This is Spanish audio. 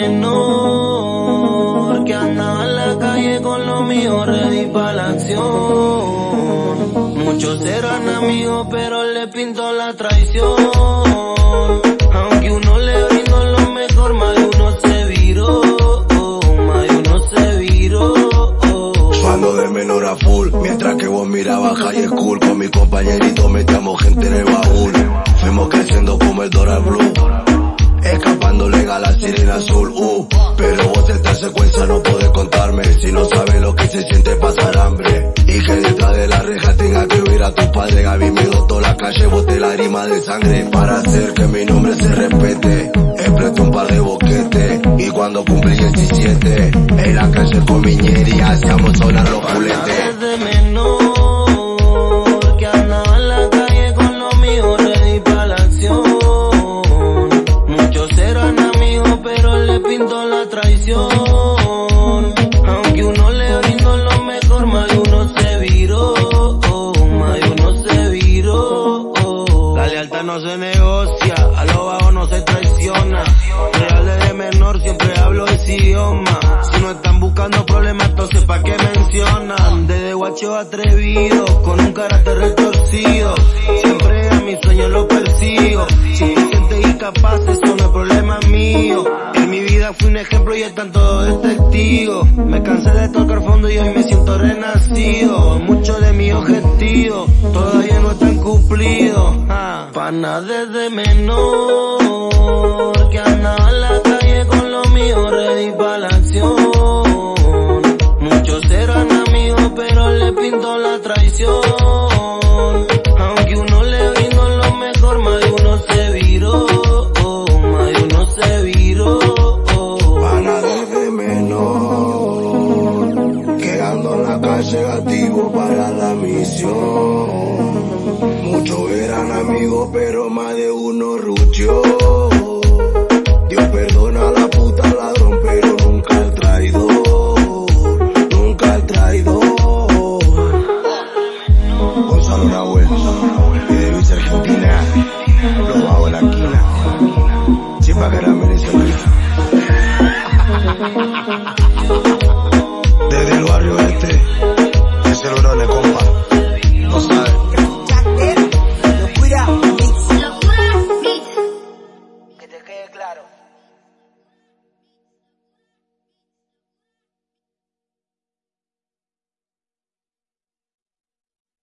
menor que andaba en la calle con lo mío ready para la acción. Muchos eran amigos pero le pintó la traición. Aunque uno le brindó lo mejor, más uno se viró. Más de uno se viró. Cuando de menor a full, mientras que vos mirabas high school con mi compañerito metíamos gente en el sirena azul, uh. Pero vos esta secuencia no podés contarme. Si no sabes lo que se siente pasar hambre Y que detrás de la reja tenga que oír a tu padre Gaby me toda la calle, boté lágrimas de sangre Para hacer que mi nombre se respete. Expreté un par de boquetes Y cuando cumplí 17 En la calle con mi ñeri hacíamos sonar los culetes Aunque uno le brindó lo mejor, más de uno se viró. Más de uno se viró. La lealtad no se negocia, a lo bajo no se traiciona. Real desde menor siempre hablo ese idioma. Si no están buscando problemas, entonces pa' qué mencionan. Desde guacho atrevido, con un carácter retorcido. Siempre a mis sueños lo persigo. Si te sientes Fui un ejemplo y están todos de. Me cansé de tocar fondo y hoy me siento renacido. Muchos de mis objetivos todavía no están cumplidos. Ah, Pana desde menor que andaba en la calle con lo mío ready para la acción. Muchos eran amigos pero le pintó la traición. negativo para la misión. Muchos eran amigos, pero más de uno ruchó. Dios perdona a la puta ladrón, pero nunca al traidor, nunca al traidor. Gonzalo Nahuel, de Visa Argentina, lo en la esquina, Chipa Caramel y